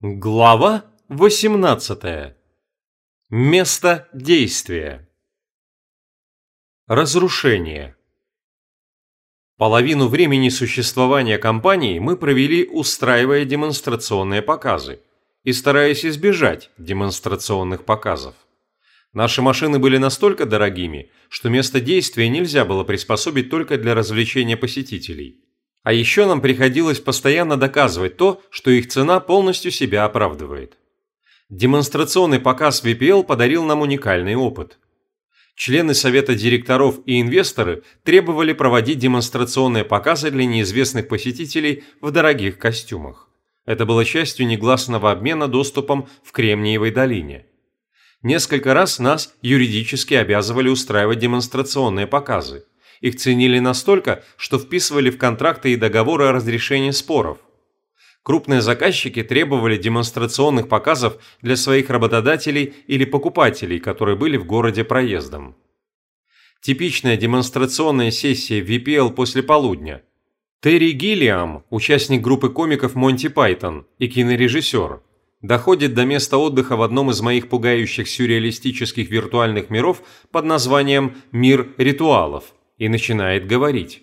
Глава 18. Место действия. Разрушение. Половину времени существования компании мы провели, устраивая демонстрационные показы и стараясь избежать демонстрационных показов. Наши машины были настолько дорогими, что место действия нельзя было приспособить только для развлечения посетителей – а еще нам приходилось постоянно доказывать то, что их цена полностью себя оправдывает. Демонстрационный показ VPL подарил нам уникальный опыт. Члены совета директоров и инвесторы требовали проводить демонстрационные показы для неизвестных посетителей в дорогих костюмах. Это было частью негласного обмена доступом в Кремниевой долине. Несколько раз нас юридически обязывали устраивать демонстрационные показы – их ценили настолько, что вписывали в контракты и договоры о разрешении споров. Крупные заказчики требовали демонстрационных показов для своих работодателей или покупателей, которые были в городе проездом. Типичная демонстрационная сессия VPL после полудня. Терри Гиллиам, участник группы комиков Монти Пайтон и кинорежиссер, доходит до места отдыха в одном из моих пугающих сюрреалистических виртуальных миров под названием «Мир ритуалов», и начинает говорить.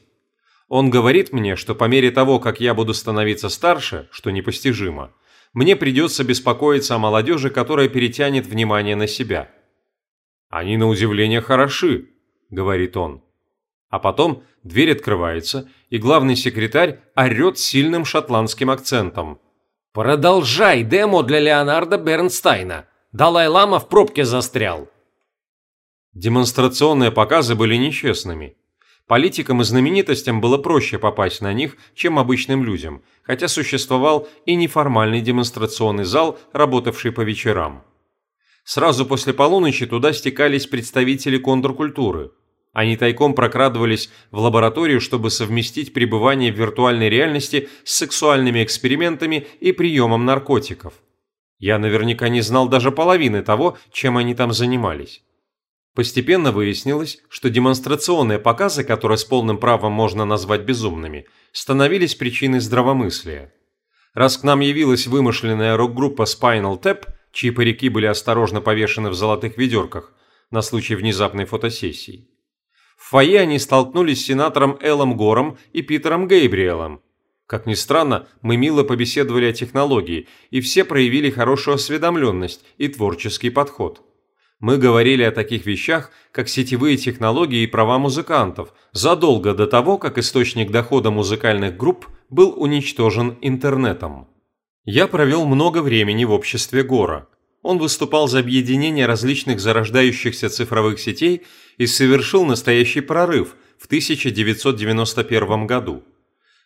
Он говорит мне, что по мере того, как я буду становиться старше, что непостижимо, мне придется беспокоиться о молодежи, которая перетянет внимание на себя. «Они на удивление хороши», – говорит он. А потом дверь открывается, и главный секретарь орет сильным шотландским акцентом. «Продолжай демо для Леонарда Бернстайна! Далай-лама в пробке застрял!» Демонстрационные показы были нечестными. Политикам и знаменитостям было проще попасть на них, чем обычным людям, хотя существовал и неформальный демонстрационный зал, работавший по вечерам. Сразу после полуночи туда стекались представители контркультуры. Они тайком прокрадывались в лабораторию, чтобы совместить пребывание в виртуальной реальности с сексуальными экспериментами и приемом наркотиков. Я наверняка не знал даже половины того, чем они там занимались. Постепенно выяснилось, что демонстрационные показы, которые с полным правом можно назвать безумными, становились причиной здравомыслия. Раз к нам явилась вымышленная рок-группа Spinal Tap, чьи парики были осторожно повешены в золотых ведерках на случай внезапной фотосессии. В фойе они столкнулись с сенатором Эллом Гором и Питером Гейбриэлом. Как ни странно, мы мило побеседовали о технологии, и все проявили хорошую осведомленность и творческий подход мы говорили о таких вещах, как сетевые технологии и права музыкантов, задолго до того, как источник дохода музыкальных групп был уничтожен интернетом. Я провел много времени в обществе Гора. Он выступал за объединение различных зарождающихся цифровых сетей и совершил настоящий прорыв в 1991 году.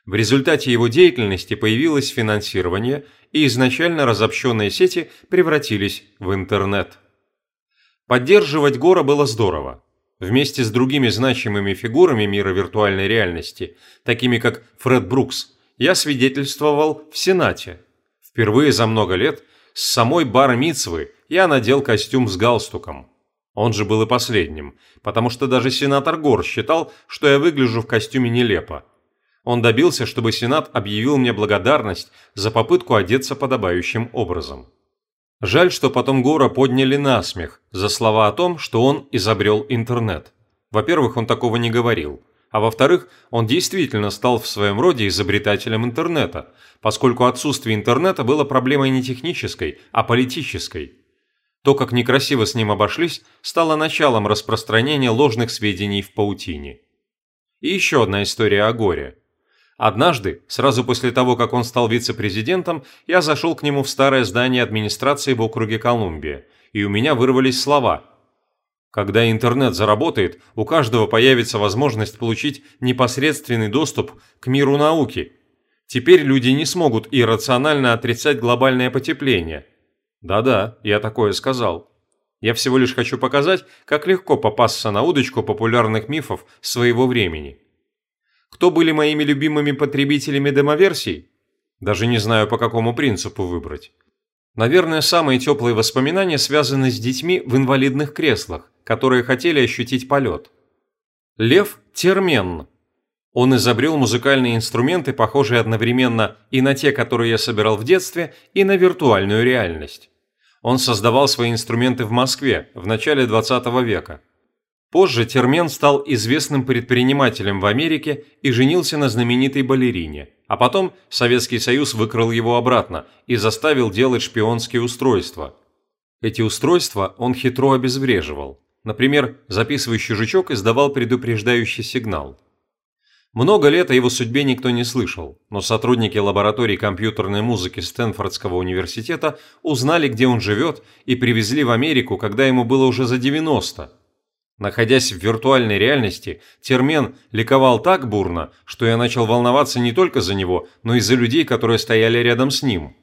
В результате его деятельности появилось финансирование, и изначально разобщенные сети превратились в интернет. Поддерживать Гора было здорово. Вместе с другими значимыми фигурами мира виртуальной реальности, такими как Фред Брукс, я свидетельствовал в Сенате. Впервые за много лет с самой бар Мицвы я надел костюм с галстуком. Он же был и последним, потому что даже сенатор Гор считал, что я выгляжу в костюме нелепо. Он добился, чтобы Сенат объявил мне благодарность за попытку одеться подобающим образом. Жаль, что потом Гора подняли на смех за слова о том, что он изобрел интернет. Во-первых, он такого не говорил. А во-вторых, он действительно стал в своем роде изобретателем интернета, поскольку отсутствие интернета было проблемой не технической, а политической. То, как некрасиво с ним обошлись, стало началом распространения ложных сведений в паутине. И еще одна история о горе. Однажды, сразу после того, как он стал вице-президентом, я зашел к нему в старое здание администрации в округе Колумбия, и у меня вырвались слова. Когда интернет заработает, у каждого появится возможность получить непосредственный доступ к миру науки. Теперь люди не смогут иррационально отрицать глобальное потепление. Да-да, я такое сказал. Я всего лишь хочу показать, как легко попасться на удочку популярных мифов своего времени. Кто были моими любимыми потребителями демоверсий? Даже не знаю, по какому принципу выбрать. Наверное, самые теплые воспоминания связаны с детьми в инвалидных креслах, которые хотели ощутить полет. Лев Термен. Он изобрел музыкальные инструменты, похожие одновременно и на те, которые я собирал в детстве, и на виртуальную реальность. Он создавал свои инструменты в Москве в начале 20 века. Позже Термен стал известным предпринимателем в Америке и женился на знаменитой балерине, а потом Советский Союз выкрал его обратно и заставил делать шпионские устройства. Эти устройства он хитро обезвреживал. Например, записывающий жучок издавал предупреждающий сигнал. Много лет о его судьбе никто не слышал, но сотрудники лаборатории компьютерной музыки Стэнфордского университета узнали, где он живет, и привезли в Америку, когда ему было уже за 90. Находясь в виртуальной реальности, Термен ликовал так бурно, что я начал волноваться не только за него, но и за людей, которые стояли рядом с ним.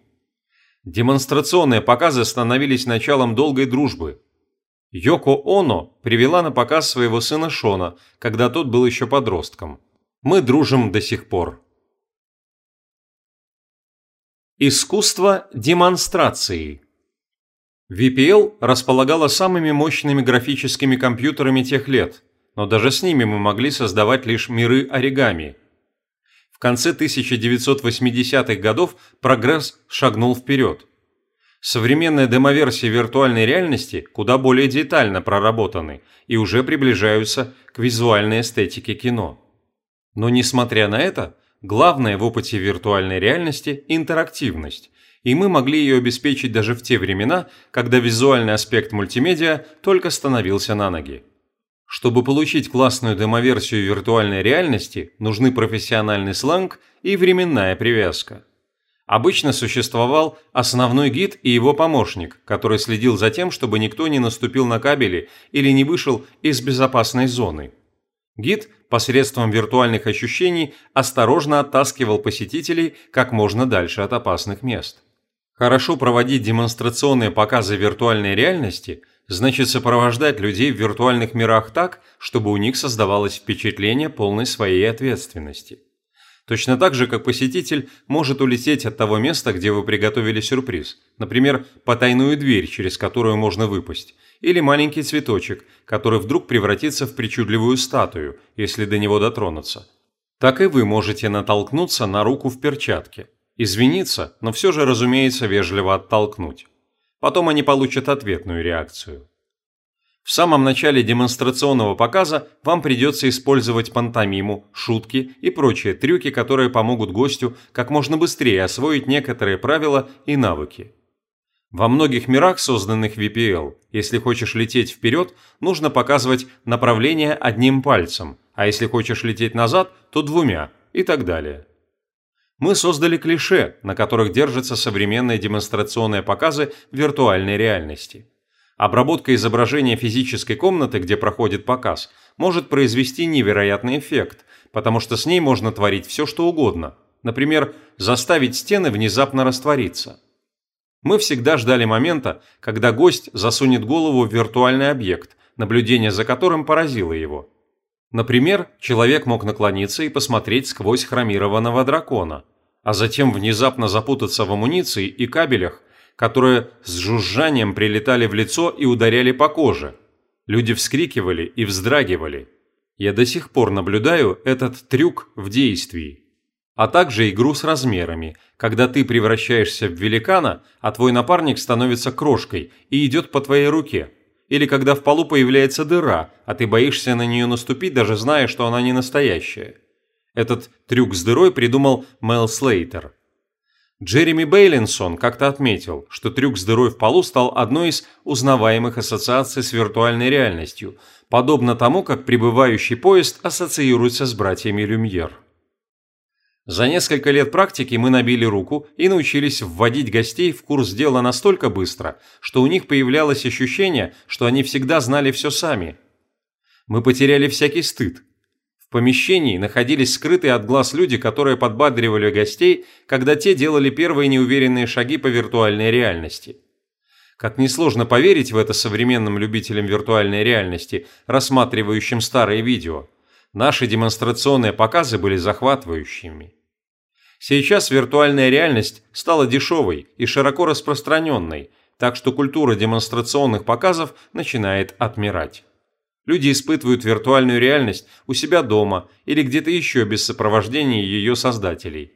Демонстрационные показы становились началом долгой дружбы. Йоко Оно привела на показ своего сына Шона, когда тот был еще подростком. Мы дружим до сих пор. Искусство демонстрации VPL располагала самыми мощными графическими компьютерами тех лет, но даже с ними мы могли создавать лишь миры оригами. В конце 1980-х годов прогресс шагнул вперед. Современные демоверсии виртуальной реальности куда более детально проработаны и уже приближаются к визуальной эстетике кино. Но несмотря на это, главное в опыте виртуальной реальности – интерактивность, и мы могли ее обеспечить даже в те времена, когда визуальный аспект мультимедиа только становился на ноги. Чтобы получить классную демоверсию виртуальной реальности, нужны профессиональный сленг и временная привязка. Обычно существовал основной гид и его помощник, который следил за тем, чтобы никто не наступил на кабели или не вышел из безопасной зоны. Гид посредством виртуальных ощущений осторожно оттаскивал посетителей как можно дальше от опасных мест. Хорошо проводить демонстрационные показы виртуальной реальности значит сопровождать людей в виртуальных мирах так, чтобы у них создавалось впечатление полной своей ответственности. Точно так же, как посетитель может улететь от того места, где вы приготовили сюрприз, например, потайную дверь, через которую можно выпасть, или маленький цветочек, который вдруг превратится в причудливую статую, если до него дотронуться. Так и вы можете натолкнуться на руку в перчатке. Извиниться, но все же, разумеется, вежливо оттолкнуть. Потом они получат ответную реакцию. В самом начале демонстрационного показа вам придется использовать пантомиму, шутки и прочие трюки, которые помогут гостю как можно быстрее освоить некоторые правила и навыки. Во многих мирах, созданных VPL, если хочешь лететь вперед, нужно показывать направление одним пальцем, а если хочешь лететь назад, то двумя и так далее. Мы создали клише, на которых держатся современные демонстрационные показы виртуальной реальности. Обработка изображения физической комнаты, где проходит показ, может произвести невероятный эффект, потому что с ней можно творить все, что угодно. Например, заставить стены внезапно раствориться – мы всегда ждали момента, когда гость засунет голову в виртуальный объект, наблюдение за которым поразило его. Например, человек мог наклониться и посмотреть сквозь хромированного дракона, а затем внезапно запутаться в амуниции и кабелях, которые с жужжанием прилетали в лицо и ударяли по коже. Люди вскрикивали и вздрагивали. Я до сих пор наблюдаю этот трюк в действии а также игру с размерами, когда ты превращаешься в великана, а твой напарник становится крошкой и идет по твоей руке. Или когда в полу появляется дыра, а ты боишься на нее наступить, даже зная, что она не настоящая. Этот трюк с дырой придумал Мел Слейтер. Джереми Бейлинсон как-то отметил, что трюк с дырой в полу стал одной из узнаваемых ассоциаций с виртуальной реальностью, подобно тому, как прибывающий поезд ассоциируется с братьями Люмьер. За несколько лет практики мы набили руку и научились вводить гостей в курс дела настолько быстро, что у них появлялось ощущение, что они всегда знали все сами. Мы потеряли всякий стыд. В помещении находились скрытые от глаз люди, которые подбадривали гостей, когда те делали первые неуверенные шаги по виртуальной реальности. Как несложно поверить в это современным любителям виртуальной реальности, рассматривающим старые видео. Наши демонстрационные показы были захватывающими. Сейчас виртуальная реальность стала дешевой и широко распространенной, так что культура демонстрационных показов начинает отмирать. Люди испытывают виртуальную реальность у себя дома или где-то еще без сопровождения ее создателей.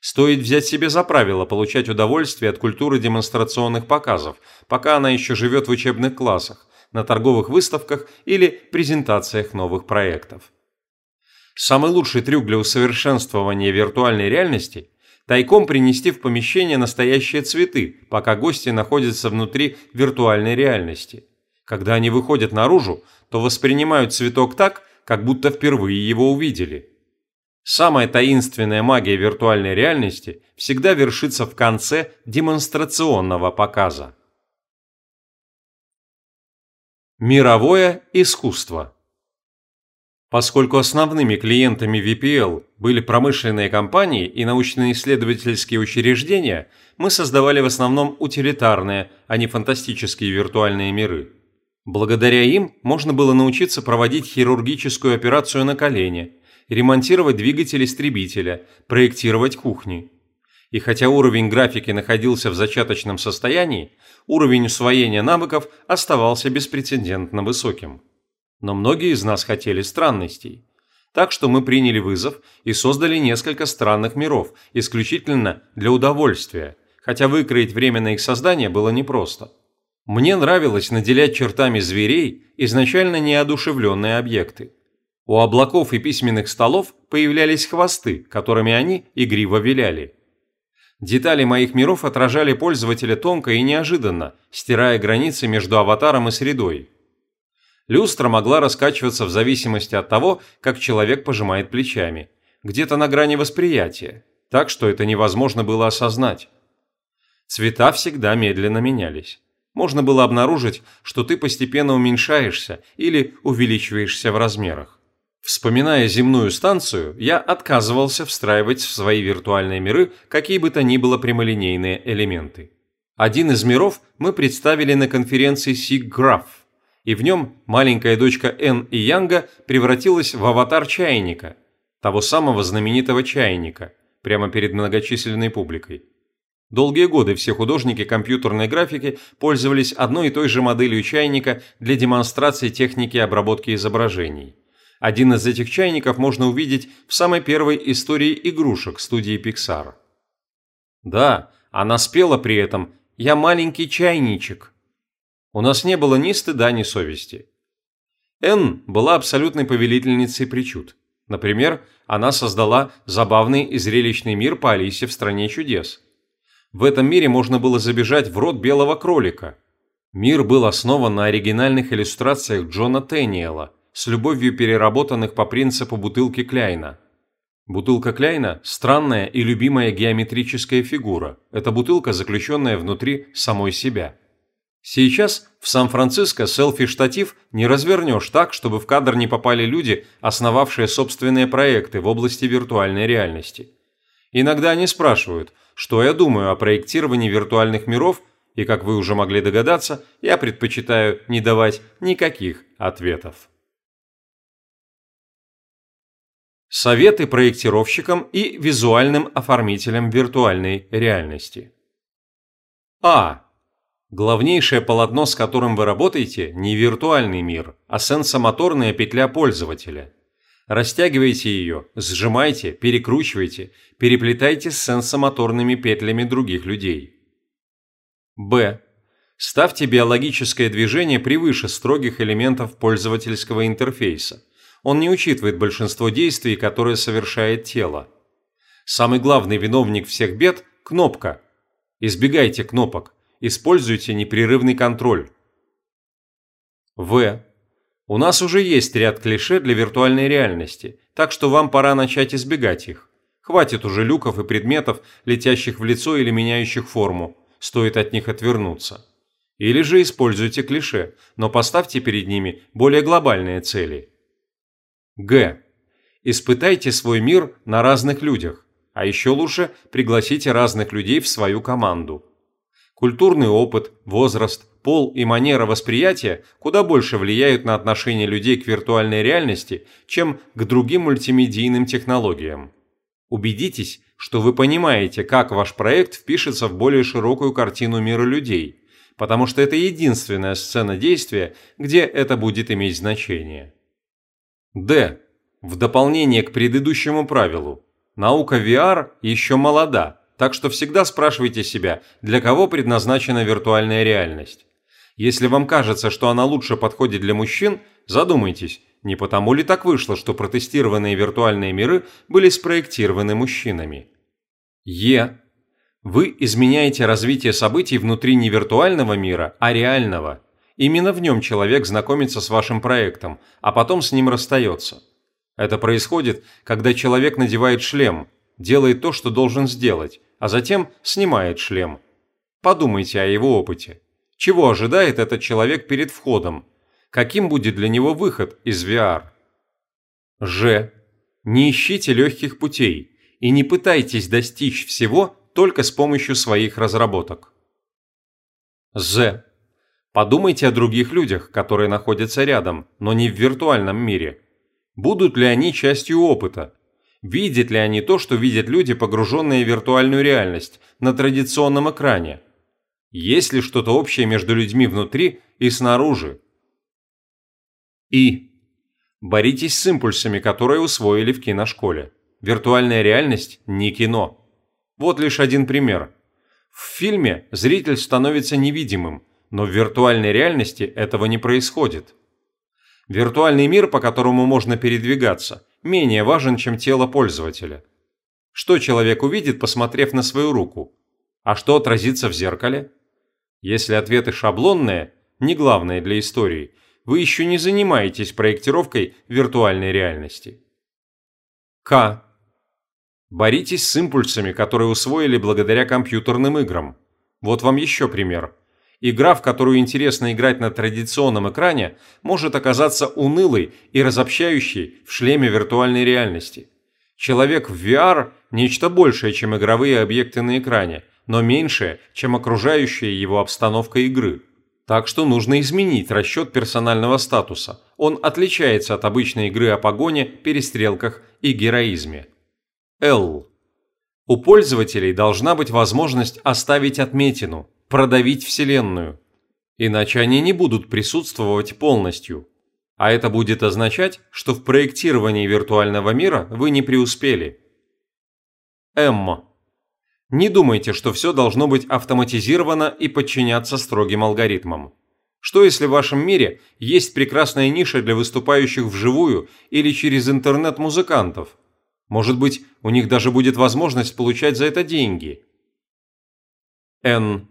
Стоит взять себе за правило получать удовольствие от культуры демонстрационных показов, пока она еще живет в учебных классах, на торговых выставках или презентациях новых проектов. Самый лучший трюк для усовершенствования виртуальной реальности – тайком принести в помещение настоящие цветы, пока гости находятся внутри виртуальной реальности. Когда они выходят наружу, то воспринимают цветок так, как будто впервые его увидели. Самая таинственная магия виртуальной реальности всегда вершится в конце демонстрационного показа. Мировое искусство Поскольку основными клиентами VPL были промышленные компании и научно-исследовательские учреждения, мы создавали в основном утилитарные, а не фантастические виртуальные миры. Благодаря им можно было научиться проводить хирургическую операцию на колене, ремонтировать двигатель истребителя, проектировать кухни. И хотя уровень графики находился в зачаточном состоянии, уровень усвоения навыков оставался беспрецедентно высоким. Но многие из нас хотели странностей. Так что мы приняли вызов и создали несколько странных миров, исключительно для удовольствия, хотя выкроить время на их создание было непросто. Мне нравилось наделять чертами зверей изначально неодушевленные объекты. У облаков и письменных столов появлялись хвосты, которыми они игриво виляли. Детали моих миров отражали пользователя тонко и неожиданно, стирая границы между аватаром и средой. Люстра могла раскачиваться в зависимости от того, как человек пожимает плечами, где-то на грани восприятия, так что это невозможно было осознать. Цвета всегда медленно менялись можно было обнаружить, что ты постепенно уменьшаешься или увеличиваешься в размерах. Вспоминая земную станцию, я отказывался встраивать в свои виртуальные миры какие бы то ни было прямолинейные элементы. Один из миров мы представили на конференции SIGGRAPH, и в нем маленькая дочка Н и Янга превратилась в аватар чайника, того самого знаменитого чайника, прямо перед многочисленной публикой. Долгие годы все художники компьютерной графики пользовались одной и той же моделью чайника для демонстрации техники обработки изображений. Один из этих чайников можно увидеть в самой первой истории игрушек студии Pixar. Да, она спела при этом «Я маленький чайничек». У нас не было ни стыда, ни совести. Энн была абсолютной повелительницей причуд. Например, она создала забавный и зрелищный мир по Алисе в «Стране чудес». В этом мире можно было забежать в рот белого кролика. Мир был основан на оригинальных иллюстрациях Джона Тэниела, с любовью переработанных по принципу бутылки Кляйна. Бутылка Кляйна – странная и любимая геометрическая фигура. Это бутылка, заключенная внутри самой себя. Сейчас в Сан-Франциско селфи-штатив не развернешь так, чтобы в кадр не попали люди, основавшие собственные проекты в области виртуальной реальности. Иногда они спрашивают – что я думаю о проектировании виртуальных миров, и, как вы уже могли догадаться, я предпочитаю не давать никаких ответов. Советы проектировщикам и визуальным оформителям виртуальной реальности. А. Главнейшее полотно, с которым вы работаете, не виртуальный мир, а сенсомоторная петля пользователя. Растягивайте ее, сжимайте, перекручивайте, переплетайте с сенсомоторными петлями других людей. Б. Ставьте биологическое движение превыше строгих элементов пользовательского интерфейса. Он не учитывает большинство действий, которые совершает тело. Самый главный виновник всех бед – кнопка. Избегайте кнопок. Используйте непрерывный контроль. В. У нас уже есть ряд клише для виртуальной реальности, так что вам пора начать избегать их. Хватит уже люков и предметов, летящих в лицо или меняющих форму. Стоит от них отвернуться. Или же используйте клише, но поставьте перед ними более глобальные цели. Г. Испытайте свой мир на разных людях, а еще лучше пригласите разных людей в свою команду. Культурный опыт, возраст, пол и манера восприятия куда больше влияют на отношение людей к виртуальной реальности, чем к другим мультимедийным технологиям. Убедитесь, что вы понимаете, как ваш проект впишется в более широкую картину мира людей. потому что это единственная сцена действия, где это будет иметь значение. Д. В дополнение к предыдущему правилу. Наука VR еще молода, так что всегда спрашивайте себя, для кого предназначена виртуальная реальность. Если вам кажется, что она лучше подходит для мужчин, задумайтесь, не потому ли так вышло, что протестированные виртуальные миры были спроектированы мужчинами. Е. Вы изменяете развитие событий внутри не виртуального мира, а реального. Именно в нем человек знакомится с вашим проектом, а потом с ним расстается. Это происходит, когда человек надевает шлем, делает то, что должен сделать, а затем снимает шлем. Подумайте о его опыте. Чего ожидает этот человек перед входом? Каким будет для него выход из VR? Ж. Не ищите легких путей и не пытайтесь достичь всего только с помощью своих разработок. З. Подумайте о других людях, которые находятся рядом, но не в виртуальном мире. Будут ли они частью опыта? Видят ли они то, что видят люди, погруженные в виртуальную реальность, на традиционном экране? Есть ли что-то общее между людьми внутри и снаружи? И. Боритесь с импульсами, которые усвоили в киношколе. Виртуальная реальность не кино. Вот лишь один пример. В фильме зритель становится невидимым, но в виртуальной реальности этого не происходит. Виртуальный мир, по которому можно передвигаться, менее важен, чем тело пользователя. Что человек увидит, посмотрев на свою руку? А что отразится в зеркале? Если ответы шаблонные, не главное для истории, вы еще не занимаетесь проектировкой виртуальной реальности. К. Боритесь с импульсами, которые усвоили благодаря компьютерным играм. Вот вам еще пример. Игра, в которую интересно играть на традиционном экране, может оказаться унылой и разобщающей в шлеме виртуальной реальности. Человек в VR – нечто большее, чем игровые объекты на экране, но меньшее, чем окружающая его обстановка игры. Так что нужно изменить расчет персонального статуса. Он отличается от обычной игры о погоне, перестрелках и героизме. L. У пользователей должна быть возможность оставить отметину, продавить Вселенную. Иначе они не будут присутствовать полностью. А это будет означать, что в проектировании виртуального мира вы не преуспели. М. Не думайте, что все должно быть автоматизировано и подчиняться строгим алгоритмам. Что если в вашем мире есть прекрасная ниша для выступающих вживую или через интернет музыкантов? Может быть, у них даже будет возможность получать за это деньги. Н.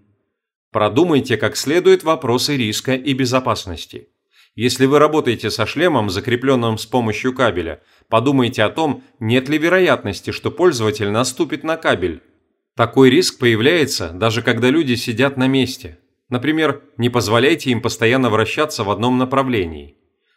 Продумайте как следует вопросы риска и безопасности. Если вы работаете со шлемом, закрепленным с помощью кабеля, подумайте о том, нет ли вероятности, что пользователь наступит на кабель. Такой риск появляется, даже когда люди сидят на месте. Например, не позволяйте им постоянно вращаться в одном направлении.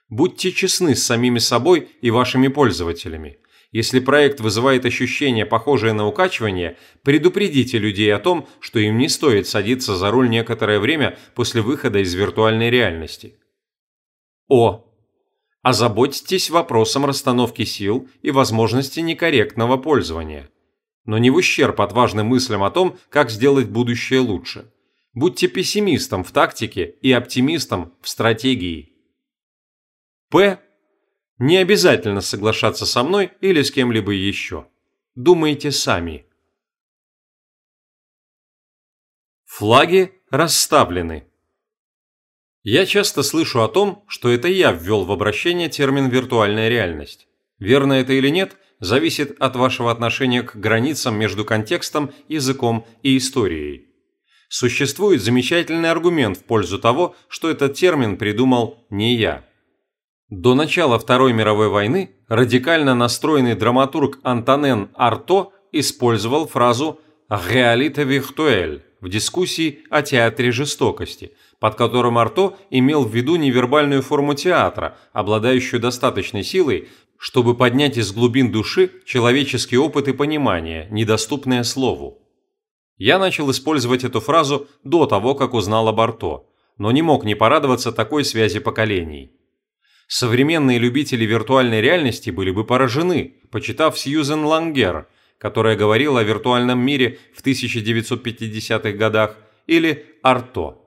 Будьте честны с самими собой и вашими пользователями. Если проект вызывает ощущение, похожее на укачивание, предупредите людей о том, что им не стоит садиться за руль некоторое время после выхода из виртуальной реальности. О. Озаботьтесь вопросом расстановки сил и возможности некорректного пользования. Но не в ущерб отважным мыслям о том, как сделать будущее лучше. Будьте пессимистом в тактике и оптимистом в стратегии. П не обязательно соглашаться со мной или с кем-либо еще. Думайте сами. Флаги расставлены. Я часто слышу о том, что это я ввел в обращение термин «виртуальная реальность». Верно это или нет, зависит от вашего отношения к границам между контекстом, языком и историей. Существует замечательный аргумент в пользу того, что этот термин придумал не я. До начала Второй мировой войны радикально настроенный драматург Антонен Арто использовал фразу «réalité virtuelle» в дискуссии о театре жестокости, под которым Арто имел в виду невербальную форму театра, обладающую достаточной силой, чтобы поднять из глубин души человеческий опыт и понимание, недоступное слову. Я начал использовать эту фразу до того, как узнал об Арто, но не мог не порадоваться такой связи поколений. Современные любители виртуальной реальности были бы поражены, почитав Сьюзен Лангер, которая говорила о виртуальном мире в 1950-х годах, или Арто.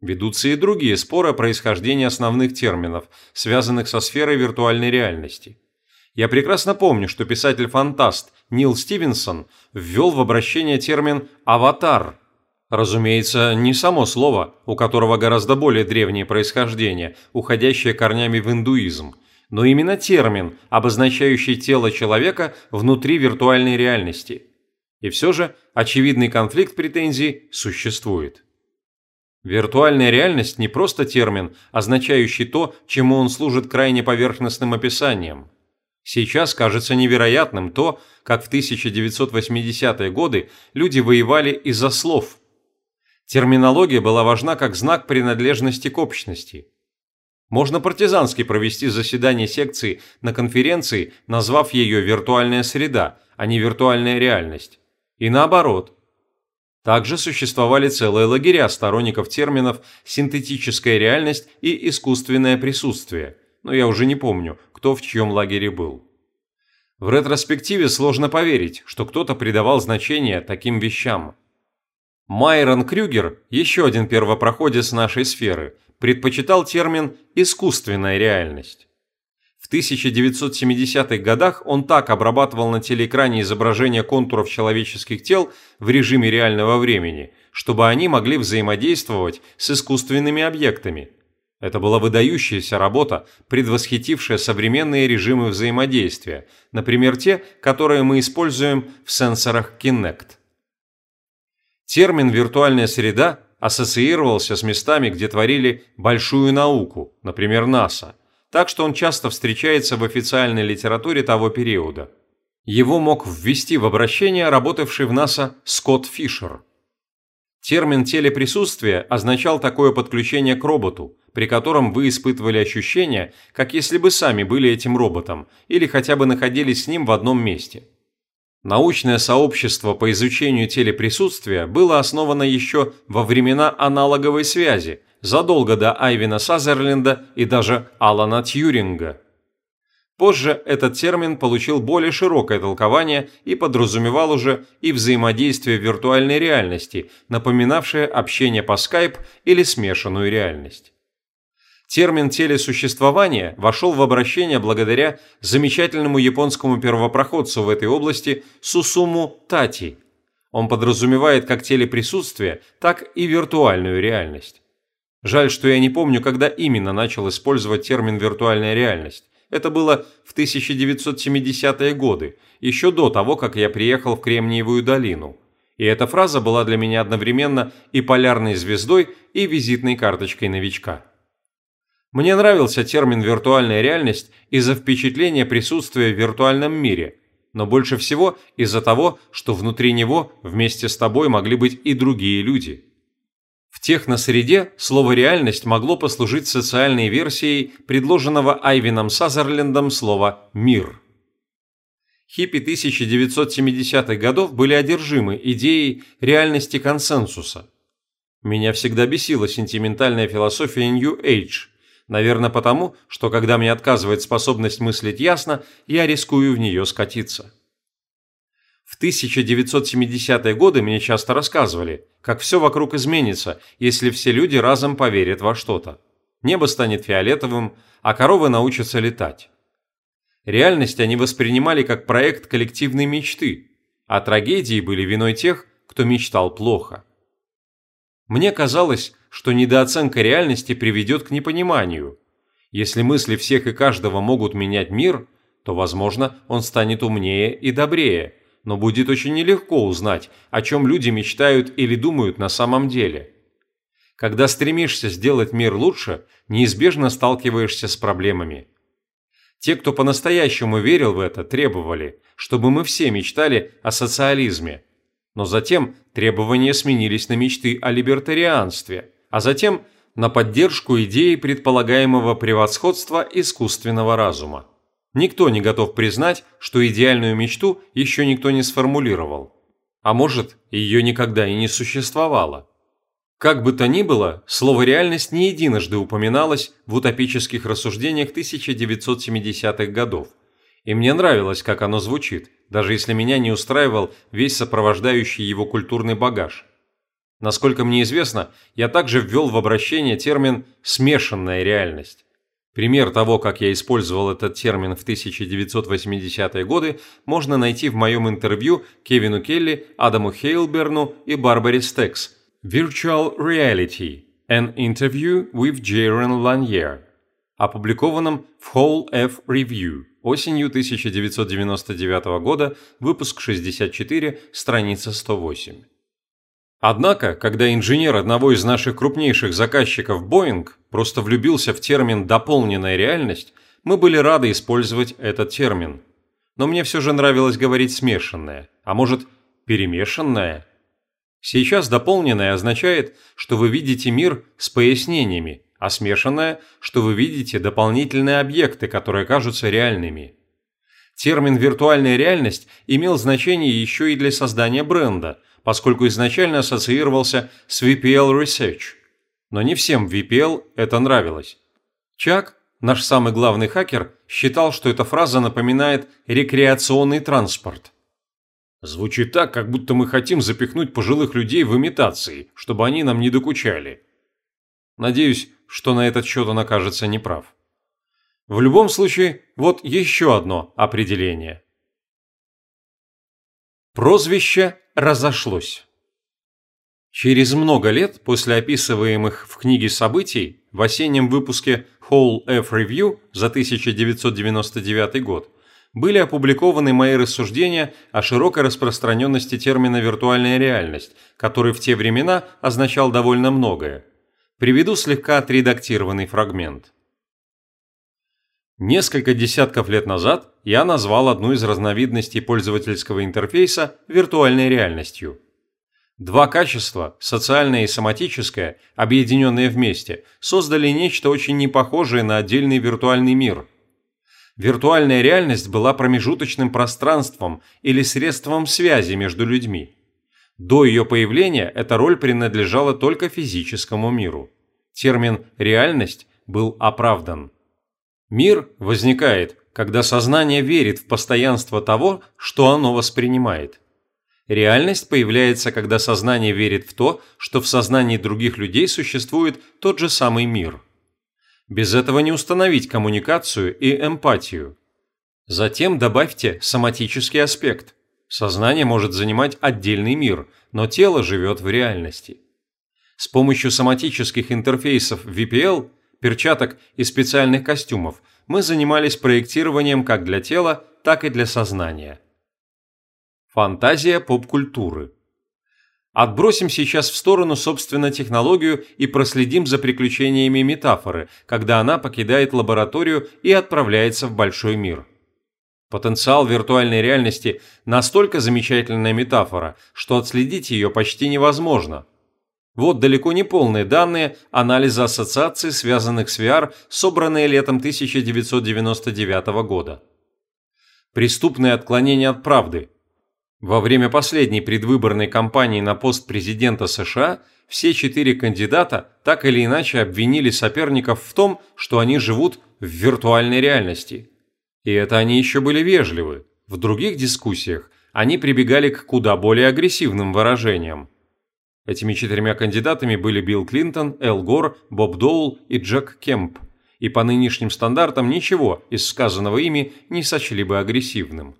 Ведутся и другие споры о происхождении основных терминов, связанных со сферой виртуальной реальности. Я прекрасно помню, что писатель-фантаст Нил Стивенсон ввел в обращение термин «аватар». Разумеется, не само слово, у которого гораздо более древнее происхождение, уходящее корнями в индуизм, но именно термин, обозначающий тело человека внутри виртуальной реальности. И все же очевидный конфликт претензий существует. Виртуальная реальность не просто термин, означающий то, чему он служит крайне поверхностным описанием. Сейчас кажется невероятным то, как в 1980-е годы люди воевали из-за слов. Терминология была важна как знак принадлежности к общности. Можно партизански провести заседание секции на конференции, назвав ее «виртуальная среда», а не «виртуальная реальность». И наоборот – также существовали целые лагеря сторонников терминов «синтетическая реальность» и «искусственное присутствие», но я уже не помню, кто в чьем лагере был. В ретроспективе сложно поверить, что кто-то придавал значение таким вещам. Майрон Крюгер, еще один первопроходец нашей сферы, предпочитал термин «искусственная реальность». В 1970-х годах он так обрабатывал на телеэкране изображения контуров человеческих тел в режиме реального времени, чтобы они могли взаимодействовать с искусственными объектами. Это была выдающаяся работа, предвосхитившая современные режимы взаимодействия, например, те, которые мы используем в сенсорах Kinect. Термин «виртуальная среда» ассоциировался с местами, где творили большую науку, например, НАСА – так что он часто встречается в официальной литературе того периода. Его мог ввести в обращение работавший в НАСА Скотт Фишер. Термин «телеприсутствие» означал такое подключение к роботу, при котором вы испытывали ощущение, как если бы сами были этим роботом или хотя бы находились с ним в одном месте. Научное сообщество по изучению телеприсутствия было основано еще во времена аналоговой связи, задолго до Айвина Сазерленда и даже Алана Тьюринга. Позже этот термин получил более широкое толкование и подразумевал уже и взаимодействие виртуальной реальности, напоминавшее общение по Skype или смешанную реальность. Термин телесуществование вошел в обращение благодаря замечательному японскому первопроходцу в этой области Сусуму Тати. Он подразумевает как телеприсутствие, так и виртуальную реальность. Жаль, что я не помню, когда именно начал использовать термин «виртуальная реальность». Это было в 1970-е годы, еще до того, как я приехал в Кремниевую долину. И эта фраза была для меня одновременно и полярной звездой, и визитной карточкой новичка. Мне нравился термин «виртуальная реальность» из-за впечатления присутствия в виртуальном мире, но больше всего из-за того, что внутри него вместе с тобой могли быть и другие люди – в техносреде слово «реальность» могло послужить социальной версией предложенного Айвином Сазерлендом слова «мир». Хиппи 1970-х годов были одержимы идеей реальности консенсуса. Меня всегда бесила сентиментальная философия New Age, наверное потому, что когда мне отказывает способность мыслить ясно, я рискую в нее скатиться. В 1970-е годы мне часто рассказывали, как все вокруг изменится, если все люди разом поверят во что-то. Небо станет фиолетовым, а коровы научатся летать. Реальность они воспринимали как проект коллективной мечты, а трагедии были виной тех, кто мечтал плохо. Мне казалось, что недооценка реальности приведет к непониманию. Если мысли всех и каждого могут менять мир, то, возможно, он станет умнее и добрее – но будет очень нелегко узнать, о чем люди мечтают или думают на самом деле. Когда стремишься сделать мир лучше, неизбежно сталкиваешься с проблемами. Те, кто по-настоящему верил в это, требовали, чтобы мы все мечтали о социализме. Но затем требования сменились на мечты о либертарианстве, а затем на поддержку идеи предполагаемого превосходства искусственного разума. Никто не готов признать, что идеальную мечту еще никто не сформулировал. А может, ее никогда и не существовало. Как бы то ни было, слово «реальность» не единожды упоминалось в утопических рассуждениях 1970-х годов. И мне нравилось, как оно звучит, даже если меня не устраивал весь сопровождающий его культурный багаж. Насколько мне известно, я также ввел в обращение термин «смешанная реальность». Пример того, как я использовал этот термин в 1980-е годы, можно найти в моем интервью Кевину Келли, Адаму Хейлберну и Барбаре Стекс «Virtual Reality – An Interview with Jaron Lanier», опубликованном в Whole F Review осенью 1999 года, выпуск 64, страница 108. Однако, когда инженер одного из наших крупнейших заказчиков Boeing просто влюбился в термин «дополненная реальность», мы были рады использовать этот термин. Но мне все же нравилось говорить «смешанная», а может «перемешанная». Сейчас дополненное означает, что вы видите мир с пояснениями, а смешанное, что вы видите дополнительные объекты, которые кажутся реальными. Термин «виртуальная реальность» имел значение еще и для создания бренда – поскольку изначально ассоциировался с VPL Research. Но не всем VPL это нравилось. Чак, наш самый главный хакер, считал, что эта фраза напоминает рекреационный транспорт. Звучит так, как будто мы хотим запихнуть пожилых людей в имитации, чтобы они нам не докучали. Надеюсь, что на этот счет он окажется неправ. В любом случае, вот еще одно определение. Прозвище разошлось. Через много лет после описываемых в книге событий в осеннем выпуске Whole F Review за 1999 год были опубликованы мои рассуждения о широкой распространенности термина «виртуальная реальность», который в те времена означал довольно многое. Приведу слегка отредактированный фрагмент. Несколько десятков лет назад я назвал одну из разновидностей пользовательского интерфейса виртуальной реальностью. Два качества, социальное и соматическое, объединенные вместе, создали нечто очень непохожее на отдельный виртуальный мир. Виртуальная реальность была промежуточным пространством или средством связи между людьми. До ее появления эта роль принадлежала только физическому миру. Термин «реальность» был оправдан. Мир возникает, когда сознание верит в постоянство того, что оно воспринимает. Реальность появляется, когда сознание верит в то, что в сознании других людей существует тот же самый мир. Без этого не установить коммуникацию и эмпатию. Затем добавьте соматический аспект. Сознание может занимать отдельный мир, но тело живет в реальности. С помощью соматических интерфейсов VPL перчаток и специальных костюмов, мы занимались проектированием как для тела, так и для сознания. Фантазия поп-культуры. Отбросим сейчас в сторону, собственно, технологию и проследим за приключениями метафоры, когда она покидает лабораторию и отправляется в большой мир. Потенциал виртуальной реальности настолько замечательная метафора, что отследить ее почти невозможно – вот далеко не полные данные анализа ассоциаций, связанных с VR, собранные летом 1999 года. Преступное отклонение от правды. Во время последней предвыборной кампании на пост президента США все четыре кандидата так или иначе обвинили соперников в том, что они живут в виртуальной реальности. И это они еще были вежливы. В других дискуссиях они прибегали к куда более агрессивным выражениям. Этими четырьмя кандидатами были Билл Клинтон, Эл Гор, Боб Доул и Джек Кемп, и по нынешним стандартам ничего из сказанного ими не сочли бы агрессивным.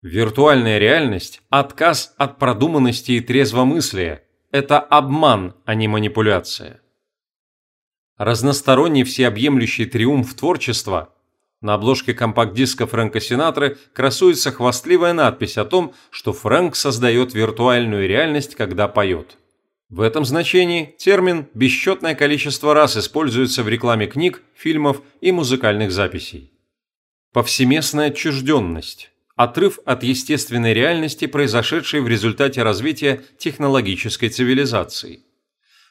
Виртуальная реальность – отказ от продуманности и трезвомыслия. Это обман, а не манипуляция. Разносторонний всеобъемлющий триумф творчества на обложке компакт-диска Фрэнка Синатры красуется хвастливая надпись о том, что Фрэнк создает виртуальную реальность, когда поет. В этом значении термин бесчетное количество раз используется в рекламе книг, фильмов и музыкальных записей. Повсеместная отчужденность – отрыв от естественной реальности, произошедшей в результате развития технологической цивилизации.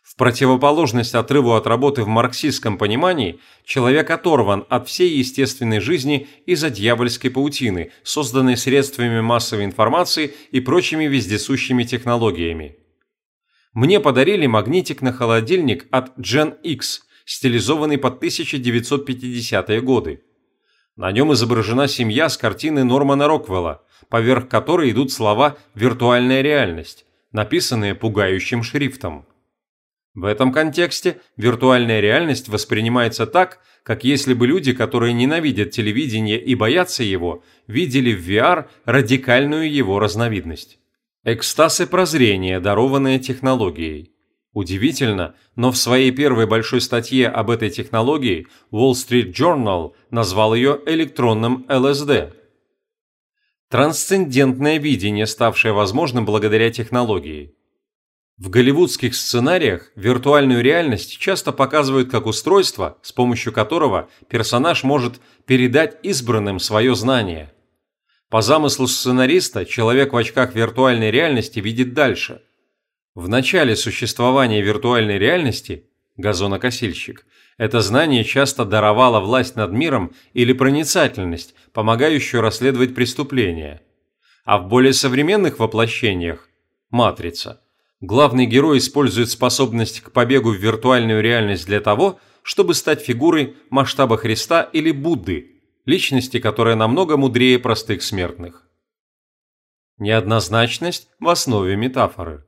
В противоположность отрыву от работы в марксистском понимании, человек оторван от всей естественной жизни из-за дьявольской паутины, созданной средствами массовой информации и прочими вездесущими технологиями. Мне подарили магнитик на холодильник от Gen X, стилизованный под 1950-е годы. На нем изображена семья с картины Нормана Роквелла, поверх которой идут слова «виртуальная реальность», написанные пугающим шрифтом. В этом контексте виртуальная реальность воспринимается так, как если бы люди, которые ненавидят телевидение и боятся его, видели в VR радикальную его разновидность. Экстаз и прозрение, дарованные технологией. Удивительно, но в своей первой большой статье об этой технологии Wall Street Journal назвал ее электронным ЛСД. Трансцендентное видение, ставшее возможным благодаря технологии. В голливудских сценариях виртуальную реальность часто показывают как устройство, с помощью которого персонаж может передать избранным свое знание. По замыслу сценариста, человек в очках виртуальной реальности видит дальше – в начале существования виртуальной реальности газонокосильщик это знание часто даровало власть над миром или проницательность, помогающую расследовать преступления. А в более современных воплощениях – матрица. Главный герой использует способность к побегу в виртуальную реальность для того, чтобы стать фигурой масштаба Христа или Будды, личности, которая намного мудрее простых смертных. Неоднозначность в основе метафоры.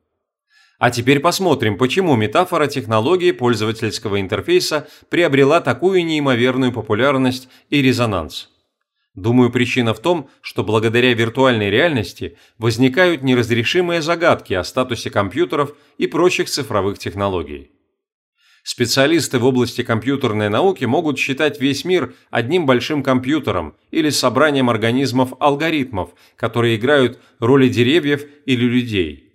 А теперь посмотрим, почему метафора технологии пользовательского интерфейса приобрела такую неимоверную популярность и резонанс. Думаю, причина в том, что благодаря виртуальной реальности возникают неразрешимые загадки о статусе компьютеров и прочих цифровых технологий. Специалисты в области компьютерной науки могут считать весь мир одним большим компьютером или собранием организмов-алгоритмов, которые играют роли деревьев или людей.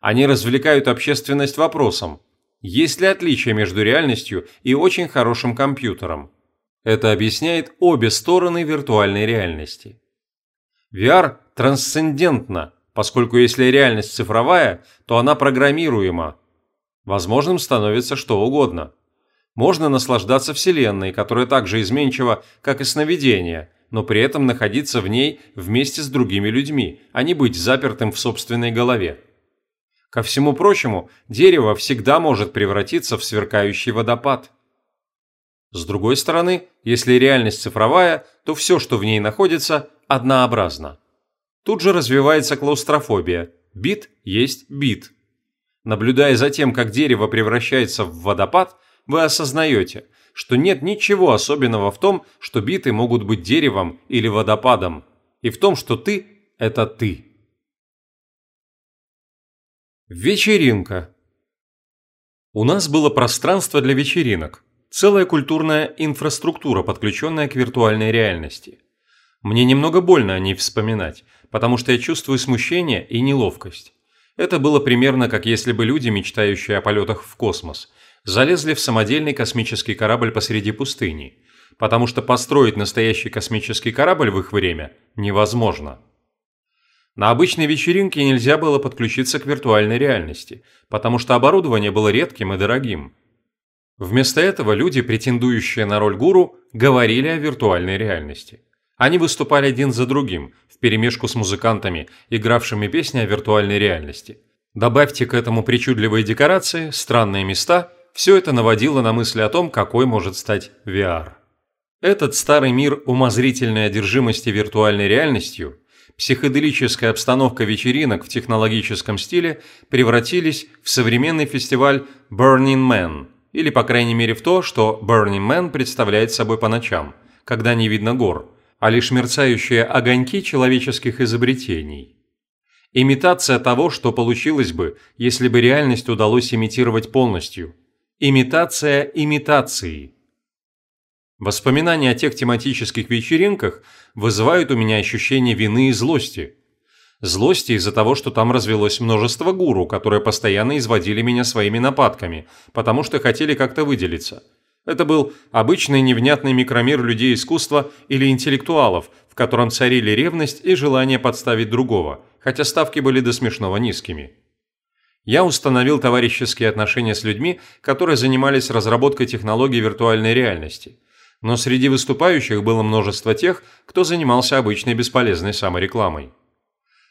Они развлекают общественность вопросом, есть ли отличие между реальностью и очень хорошим компьютером. Это объясняет обе стороны виртуальной реальности. VR трансцендентна, поскольку если реальность цифровая, то она программируема. Возможным становится что угодно. Можно наслаждаться Вселенной, которая так же изменчива, как и сновидение, но при этом находиться в ней вместе с другими людьми, а не быть запертым в собственной голове. Ко всему прочему, дерево всегда может превратиться в сверкающий водопад. С другой стороны, если реальность цифровая, то все, что в ней находится, однообразно. Тут же развивается клаустрофобия. Бит есть бит. Наблюдая за тем, как дерево превращается в водопад, вы осознаете, что нет ничего особенного в том, что биты могут быть деревом или водопадом, и в том, что ты – это ты. Вечеринка. У нас было пространство для вечеринок, целая культурная инфраструктура, подключенная к виртуальной реальности. Мне немного больно о ней вспоминать, потому что я чувствую смущение и неловкость. Это было примерно как если бы люди, мечтающие о полетах в космос, залезли в самодельный космический корабль посреди пустыни, потому что построить настоящий космический корабль в их время невозможно. На обычной вечеринке нельзя было подключиться к виртуальной реальности, потому что оборудование было редким и дорогим. Вместо этого люди, претендующие на роль гуру, говорили о виртуальной реальности. Они выступали один за другим, вперемешку с музыкантами, игравшими песни о виртуальной реальности. Добавьте к этому причудливые декорации, странные места, все это наводило на мысли о том, какой может стать VR. Этот старый мир умозрительной одержимости виртуальной реальностью психоделическая обстановка вечеринок в технологическом стиле превратились в современный фестиваль Burning Man, или по крайней мере в то, что Burning Man представляет собой по ночам, когда не видно гор, а лишь мерцающие огоньки человеческих изобретений. Имитация того, что получилось бы, если бы реальность удалось имитировать полностью. Имитация имитации – Воспоминания о тех тематических вечеринках вызывают у меня ощущение вины и злости. Злости из-за того, что там развелось множество гуру, которые постоянно изводили меня своими нападками, потому что хотели как-то выделиться. Это был обычный невнятный микромир людей искусства или интеллектуалов, в котором царили ревность и желание подставить другого, хотя ставки были до смешного низкими. Я установил товарищеские отношения с людьми, которые занимались разработкой технологий виртуальной реальности – но среди выступающих было множество тех, кто занимался обычной бесполезной саморекламой.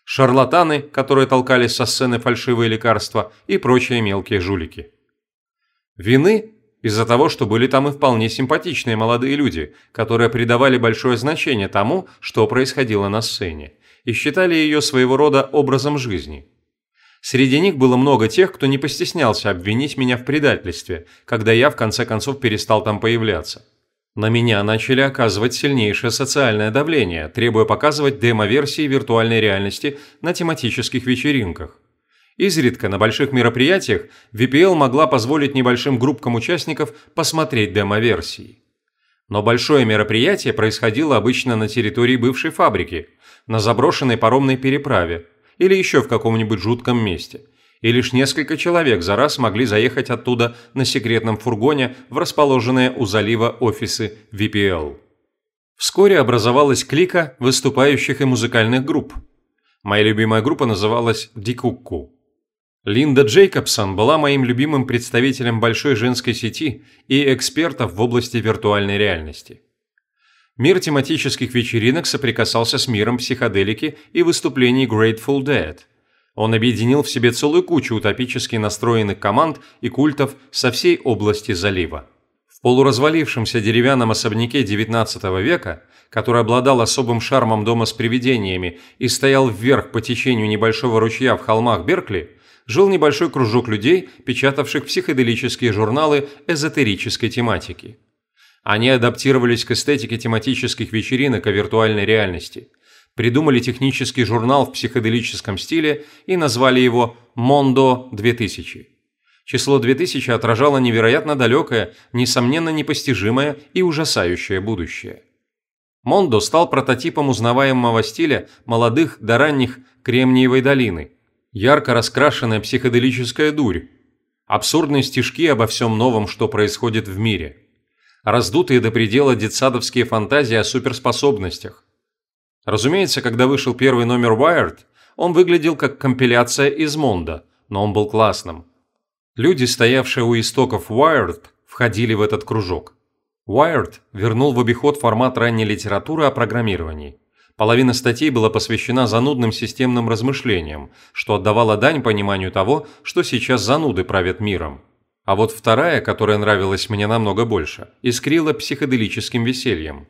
Шарлатаны, которые толкали со сцены фальшивые лекарства и прочие мелкие жулики. Вины из-за того, что были там и вполне симпатичные молодые люди, которые придавали большое значение тому, что происходило на сцене, и считали ее своего рода образом жизни. Среди них было много тех, кто не постеснялся обвинить меня в предательстве, когда я в конце концов перестал там появляться. На меня начали оказывать сильнейшее социальное давление, требуя показывать демо-версии виртуальной реальности на тематических вечеринках. Изредка на больших мероприятиях VPL могла позволить небольшим группкам участников посмотреть демо-версии. Но большое мероприятие происходило обычно на территории бывшей фабрики, на заброшенной паромной переправе, или еще в каком-нибудь жутком месте. И лишь несколько человек за раз могли заехать оттуда на секретном фургоне в расположенные у залива офисы VPL. Вскоре образовалась клика выступающих и музыкальных групп. Моя любимая группа называлась «Дикукку». Линда Джейкобсон была моим любимым представителем большой женской сети и экспертов в области виртуальной реальности. Мир тематических вечеринок соприкасался с миром психоделики и выступлений Grateful Dead. Он объединил в себе целую кучу утопически настроенных команд и культов со всей области залива. В полуразвалившемся деревянном особняке XIX века, который обладал особым шармом дома с привидениями и стоял вверх по течению небольшого ручья в холмах Беркли, жил небольшой кружок людей, печатавших психоделические журналы эзотерической тематики. Они адаптировались к эстетике тематических вечеринок о виртуальной реальности, придумали технический журнал в психоделическом стиле и назвали его «Мондо 2000». Число 2000 отражало невероятно далекое, несомненно непостижимое и ужасающее будущее. Мондо стал прототипом узнаваемого стиля молодых до ранних Кремниевой долины, ярко раскрашенная психоделическая дурь, абсурдные стишки обо всем новом, что происходит в мире – раздутые до предела детсадовские фантазии о суперспособностях. Разумеется, когда вышел первый номер Wired, он выглядел как компиляция из Монда, но он был классным. Люди, стоявшие у истоков Wired, входили в этот кружок. Wired вернул в обиход формат ранней литературы о программировании. Половина статей была посвящена занудным системным размышлениям, что отдавало дань пониманию того, что сейчас зануды правят миром. А вот вторая, которая нравилась мне намного больше, искрила психоделическим весельем.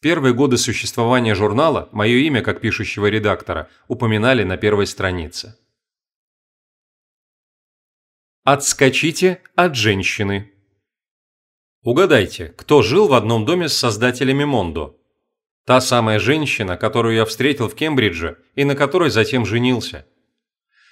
Первые годы существования журнала мое имя как пишущего редактора упоминали на первой странице. Отскочите от женщины. Угадайте, кто жил в одном доме с создателями Мондо? Та самая женщина, которую я встретил в Кембридже и на которой затем женился –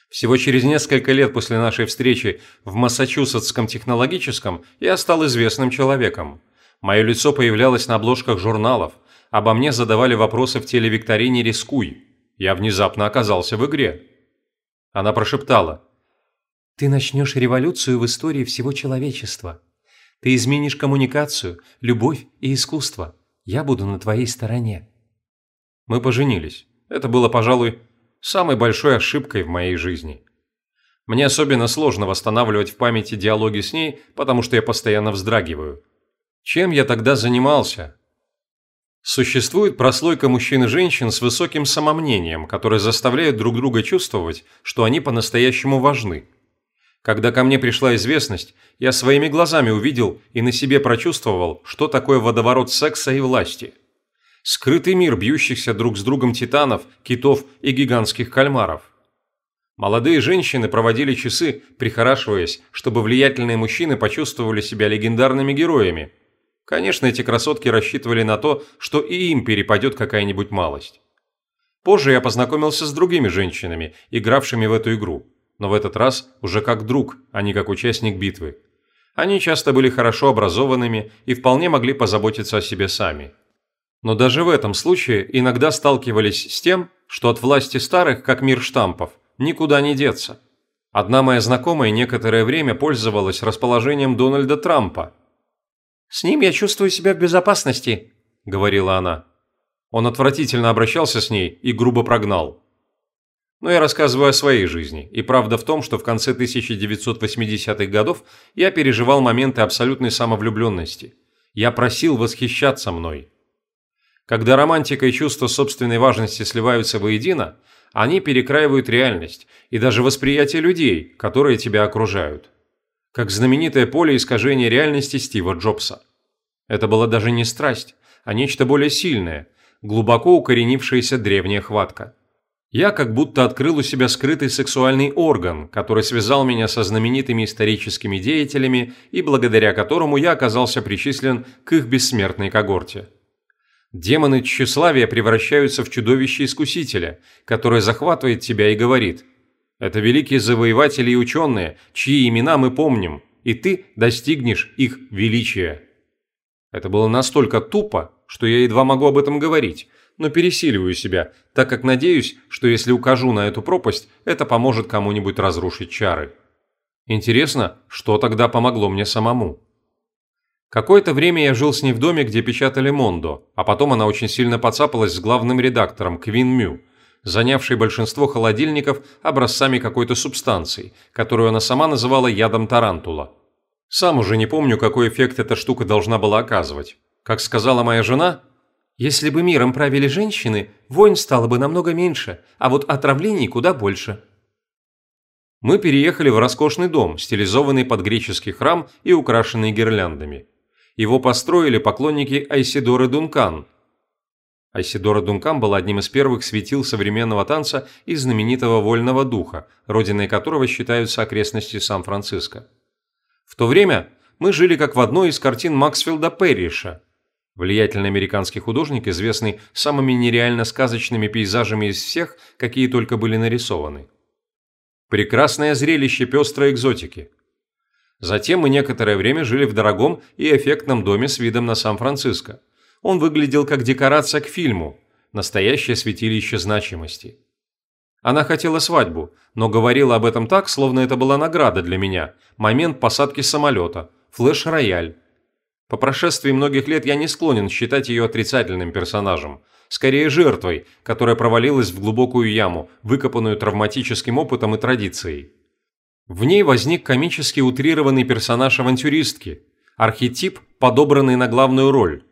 всего через несколько лет после нашей встречи в Массачусетском технологическом я стал известным человеком. Мое лицо появлялось на обложках журналов, обо мне задавали вопросы в телевикторине «Рискуй». Я внезапно оказался в игре. Она прошептала. «Ты начнешь революцию в истории всего человечества. Ты изменишь коммуникацию, любовь и искусство. Я буду на твоей стороне». Мы поженились. Это было, пожалуй, самой большой ошибкой в моей жизни. Мне особенно сложно восстанавливать в памяти диалоги с ней, потому что я постоянно вздрагиваю. Чем я тогда занимался? Существует прослойка мужчин и женщин с высоким самомнением, которые заставляют друг друга чувствовать, что они по-настоящему важны. Когда ко мне пришла известность, я своими глазами увидел и на себе прочувствовал, что такое водоворот секса и власти – скрытый мир бьющихся друг с другом титанов, китов и гигантских кальмаров. Молодые женщины проводили часы, прихорашиваясь, чтобы влиятельные мужчины почувствовали себя легендарными героями. Конечно, эти красотки рассчитывали на то, что и им перепадет какая-нибудь малость. Позже я познакомился с другими женщинами, игравшими в эту игру, но в этот раз уже как друг, а не как участник битвы. Они часто были хорошо образованными и вполне могли позаботиться о себе сами. Но даже в этом случае иногда сталкивались с тем, что от власти старых, как мир штампов, никуда не деться. Одна моя знакомая некоторое время пользовалась расположением Дональда Трампа. «С ним я чувствую себя в безопасности», – говорила она. Он отвратительно обращался с ней и грубо прогнал. Но я рассказываю о своей жизни, и правда в том, что в конце 1980-х годов я переживал моменты абсолютной самовлюбленности. Я просил восхищаться мной. Когда романтика и чувство собственной важности сливаются воедино, они перекраивают реальность и даже восприятие людей, которые тебя окружают. Как знаменитое поле искажения реальности Стива Джобса. Это была даже не страсть, а нечто более сильное, глубоко укоренившаяся древняя хватка. Я как будто открыл у себя скрытый сексуальный орган, который связал меня со знаменитыми историческими деятелями и благодаря которому я оказался причислен к их бессмертной когорте. Демоны тщеславия превращаются в чудовище-искусителя, которое захватывает тебя и говорит «Это великие завоеватели и ученые, чьи имена мы помним, и ты достигнешь их величия». Это было настолько тупо, что я едва могу об этом говорить, но пересиливаю себя, так как надеюсь, что если укажу на эту пропасть, это поможет кому-нибудь разрушить чары. Интересно, что тогда помогло мне самому? Какое-то время я жил с ней в доме, где печатали Мондо, а потом она очень сильно подцапалась с главным редактором Квин Мю, занявшей большинство холодильников образцами какой-то субстанции, которую она сама называла ядом тарантула. Сам уже не помню, какой эффект эта штука должна была оказывать. Как сказала моя жена, если бы миром правили женщины, войн стало бы намного меньше, а вот отравлений куда больше. Мы переехали в роскошный дом, стилизованный под греческий храм и украшенный гирляндами. Его построили поклонники Айсидоры Дункан. Айсидора Дункан была одним из первых светил современного танца и знаменитого вольного духа, родиной которого считаются окрестности Сан-Франциско. В то время мы жили как в одной из картин Максфилда Перриша – Влиятельный американский художник, известный самыми нереально сказочными пейзажами из всех, какие только были нарисованы. Прекрасное зрелище пестрой экзотики. Затем мы некоторое время жили в дорогом и эффектном доме с видом на Сан-Франциско. Он выглядел как декорация к фильму, настоящее святилище значимости. Она хотела свадьбу, но говорила об этом так, словно это была награда для меня, момент посадки самолета, флеш-рояль, по прошествии многих лет я не склонен считать ее отрицательным персонажем, скорее жертвой, которая провалилась в глубокую яму, выкопанную травматическим опытом и традицией. В ней возник комически утрированный персонаж авантюристки, архетип, подобранный на главную роль.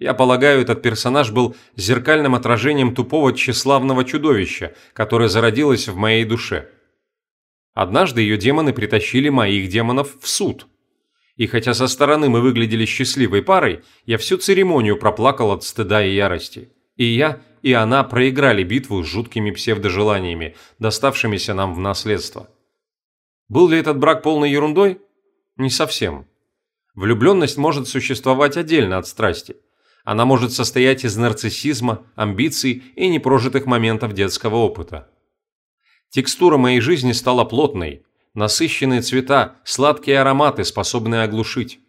Я полагаю, этот персонаж был зеркальным отражением тупого тщеславного чудовища, которое зародилось в моей душе. Однажды ее демоны притащили моих демонов в суд – и хотя со стороны мы выглядели счастливой парой, я всю церемонию проплакал от стыда и ярости. И я, и она проиграли битву с жуткими псевдожеланиями, доставшимися нам в наследство. Был ли этот брак полной ерундой? Не совсем. Влюбленность может существовать отдельно от страсти. Она может состоять из нарциссизма, амбиций и непрожитых моментов детского опыта. Текстура моей жизни стала плотной, насыщенные цвета, сладкие ароматы, способные оглушить.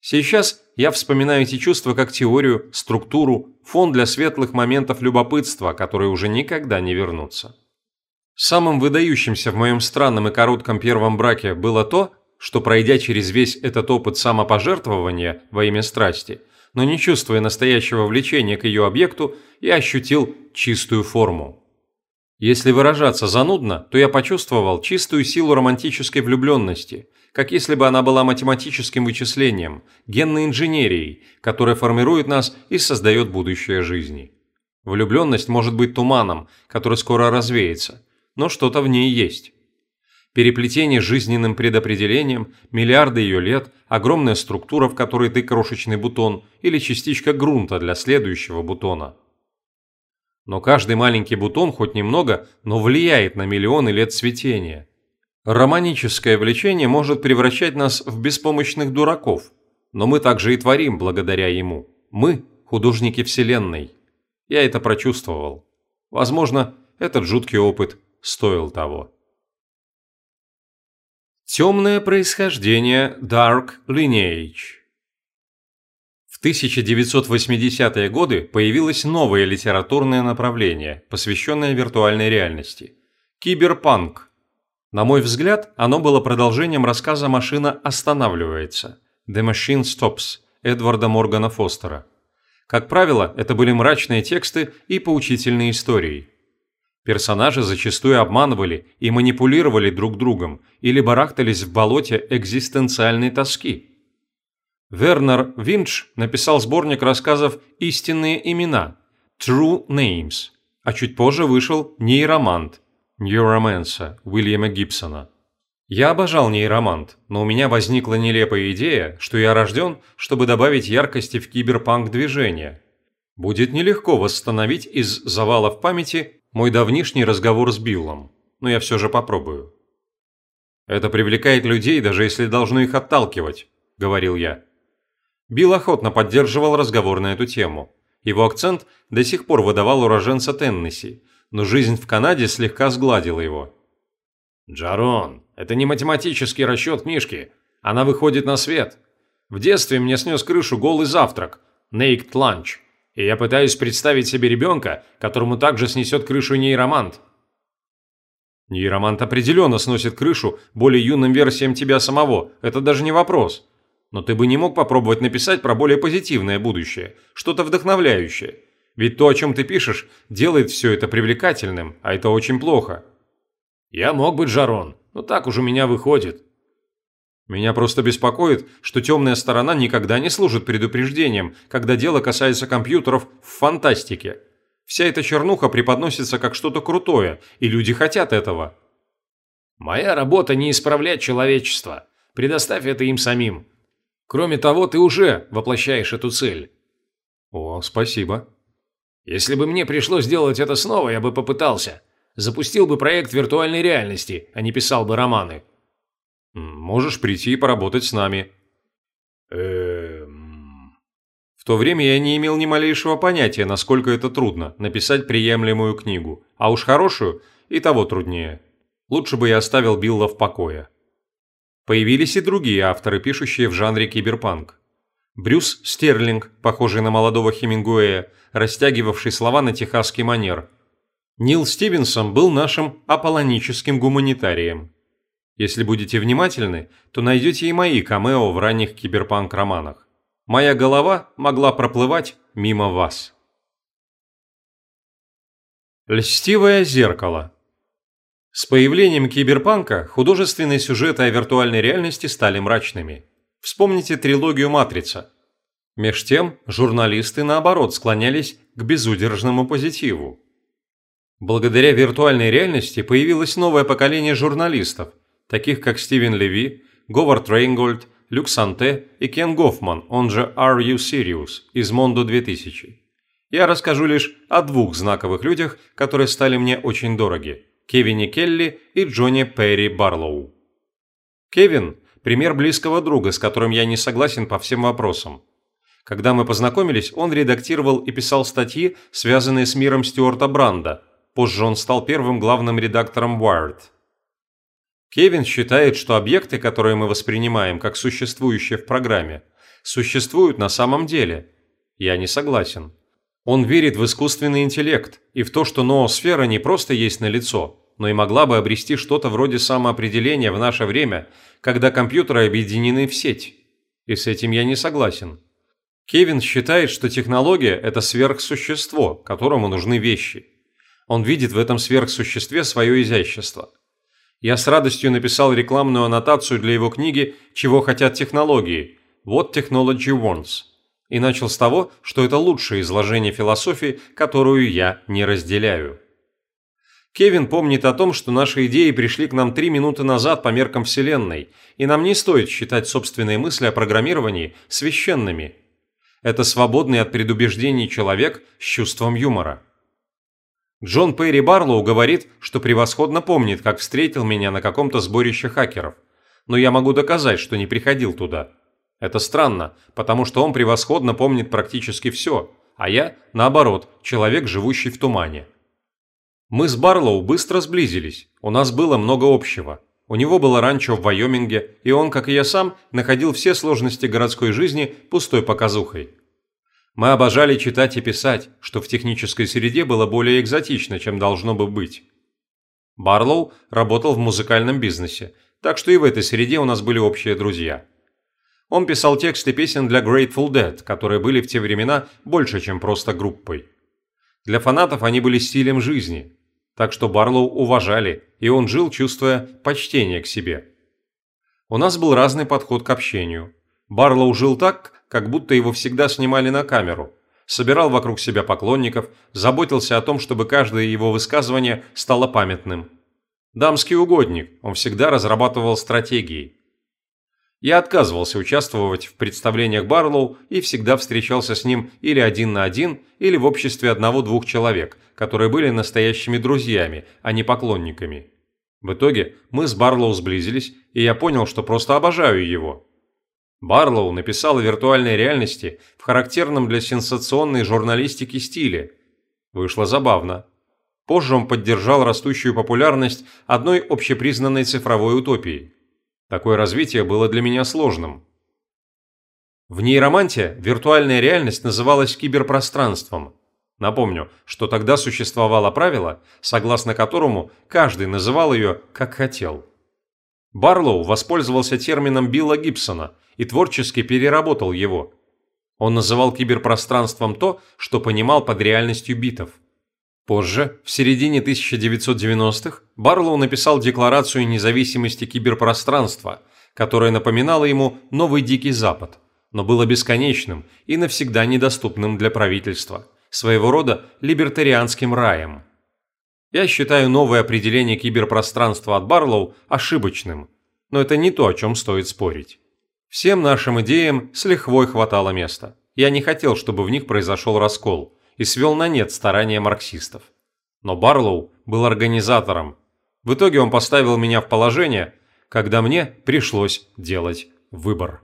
Сейчас я вспоминаю эти чувства как теорию, структуру, фон для светлых моментов любопытства, которые уже никогда не вернутся. Самым выдающимся в моем странном и коротком первом браке было то, что пройдя через весь этот опыт самопожертвования во имя страсти, но не чувствуя настоящего влечения к ее объекту, я ощутил чистую форму. Если выражаться занудно, то я почувствовал чистую силу романтической влюбленности, как если бы она была математическим вычислением, генной инженерией, которая формирует нас и создает будущее жизни. Влюбленность может быть туманом, который скоро развеется, но что-то в ней есть. Переплетение жизненным предопределением, миллиарды ее лет, огромная структура, в которой ты крошечный бутон, или частичка грунта для следующего бутона – но каждый маленький бутон хоть немного, но влияет на миллионы лет цветения. Романическое влечение может превращать нас в беспомощных дураков, но мы также и творим благодаря ему. Мы – художники Вселенной. Я это прочувствовал. Возможно, этот жуткий опыт стоил того. Темное происхождение Dark Lineage 1980-е годы появилось новое литературное направление, посвященное виртуальной реальности – киберпанк. На мой взгляд, оно было продолжением рассказа «Машина останавливается» – «The Machine Stops» Эдварда Моргана Фостера. Как правило, это были мрачные тексты и поучительные истории. Персонажи зачастую обманывали и манипулировали друг другом или барахтались в болоте экзистенциальной тоски – Вернер Винч написал сборник рассказов «Истинные имена» True Names, а чуть позже вышел «Нейромант» Neuromancer Уильяма Гибсона. Я обожал нейромант, но у меня возникла нелепая идея, что я рожден, чтобы добавить яркости в киберпанк движение. Будет нелегко восстановить из завалов памяти мой давнишний разговор с Биллом, но я все же попробую. «Это привлекает людей, даже если должно их отталкивать», – говорил я. Билл охотно поддерживал разговор на эту тему. Его акцент до сих пор выдавал уроженца Теннесси, но жизнь в Канаде слегка сгладила его. «Джарон, это не математический расчет книжки. Она выходит на свет. В детстве мне снес крышу голый завтрак, naked lunch, и я пытаюсь представить себе ребенка, которому также снесет крышу нейромант». Нейромант определенно сносит крышу более юным версиям тебя самого, это даже не вопрос. Но ты бы не мог попробовать написать про более позитивное будущее, что-то вдохновляющее. Ведь то, о чем ты пишешь, делает все это привлекательным, а это очень плохо. Я мог быть Жарон, но так уж у меня выходит. Меня просто беспокоит, что темная сторона никогда не служит предупреждением, когда дело касается компьютеров в фантастике. Вся эта чернуха преподносится как что-то крутое, и люди хотят этого. Моя работа не исправлять человечество. Предоставь это им самим. Кроме того, ты уже воплощаешь эту цель. О, спасибо. Если бы мне пришлось делать это снова, я бы попытался. Запустил бы проект виртуальной реальности, а не писал бы романы. Можешь прийти и поработать с нами. Эм... В то время я не имел ни малейшего понятия, насколько это трудно – написать приемлемую книгу, а уж хорошую – и того труднее. Лучше бы я оставил Билла в покое. Появились и другие авторы, пишущие в жанре киберпанк. Брюс Стерлинг, похожий на молодого Хемингуэя, растягивавший слова на техасский манер. Нил Стивенсон был нашим аполлоническим гуманитарием. Если будете внимательны, то найдете и мои камео в ранних киберпанк-романах. Моя голова могла проплывать мимо вас. Льстивое зеркало С появлением киберпанка художественные сюжеты о виртуальной реальности стали мрачными – Вспомните трилогию «Матрица». Меж тем, журналисты, наоборот, склонялись к безудержному позитиву. Благодаря виртуальной реальности появилось новое поколение журналистов, таких как Стивен Леви, Говард Рейнгольд, Люк Санте и Кен Гофман, он же Are You Serious, из Mondo 2000. Я расскажу лишь о двух знаковых людях, которые стали мне очень дороги – Кевине Келли и Джонни Перри Барлоу. Кевин пример близкого друга, с которым я не согласен по всем вопросам. Когда мы познакомились, он редактировал и писал статьи, связанные с миром Стюарта Бранда. Позже он стал первым главным редактором Wired. Кевин считает, что объекты, которые мы воспринимаем как существующие в программе, существуют на самом деле. Я не согласен. Он верит в искусственный интеллект и в то, что ноосфера не просто есть на лицо, но и могла бы обрести что-то вроде самоопределения в наше время, когда компьютеры объединены в сеть. И с этим я не согласен. Кевин считает, что технология – это сверхсущество, которому нужны вещи. Он видит в этом сверхсуществе свое изящество. Я с радостью написал рекламную аннотацию для его книги «Чего хотят технологии» «What Technology Wants» и начал с того, что это лучшее изложение философии, которую я не разделяю. Кевин помнит о том, что наши идеи пришли к нам три минуты назад по меркам Вселенной, и нам не стоит считать собственные мысли о программировании священными. Это свободный от предубеждений человек с чувством юмора. Джон Перри Барлоу говорит, что превосходно помнит, как встретил меня на каком-то сборище хакеров, но я могу доказать, что не приходил туда. Это странно, потому что он превосходно помнит практически все, а я, наоборот, человек, живущий в тумане. Мы с Барлоу быстро сблизились, у нас было много общего. У него было ранчо в Вайоминге, и он, как и я сам, находил все сложности городской жизни пустой показухой. Мы обожали читать и писать, что в технической среде было более экзотично, чем должно бы быть. Барлоу работал в музыкальном бизнесе, так что и в этой среде у нас были общие друзья. Он писал тексты песен для Grateful Dead, которые были в те времена больше, чем просто группой. Для фанатов они были стилем жизни, так что Барлоу уважали, и он жил, чувствуя почтение к себе. У нас был разный подход к общению. Барлоу жил так, как будто его всегда снимали на камеру. Собирал вокруг себя поклонников, заботился о том, чтобы каждое его высказывание стало памятным. Дамский угодник, он всегда разрабатывал стратегии. Я отказывался участвовать в представлениях Барлоу и всегда встречался с ним или один на один, или в обществе одного-двух человек, которые были настоящими друзьями, а не поклонниками. В итоге мы с Барлоу сблизились, и я понял, что просто обожаю его. Барлоу написал о виртуальной реальности в характерном для сенсационной журналистики стиле. Вышло забавно. Позже он поддержал растущую популярность одной общепризнанной цифровой утопии. Такое развитие было для меня сложным. В нейроманте виртуальная реальность называлась киберпространством. Напомню, что тогда существовало правило, согласно которому каждый называл ее как хотел. Барлоу воспользовался термином Билла Гибсона и творчески переработал его. Он называл киберпространством то, что понимал под реальностью битов. Позже, в середине 1990-х, Барлоу написал Декларацию независимости киберпространства, которая напоминала ему Новый Дикий Запад, но было бесконечным и навсегда недоступным для правительства, своего рода либертарианским раем. Я считаю новое определение киберпространства от Барлоу ошибочным, но это не то, о чем стоит спорить. Всем нашим идеям с лихвой хватало места. Я не хотел, чтобы в них произошел раскол, и свел на нет старания марксистов. Но Барлоу был организатором. В итоге он поставил меня в положение, когда мне пришлось делать выбор.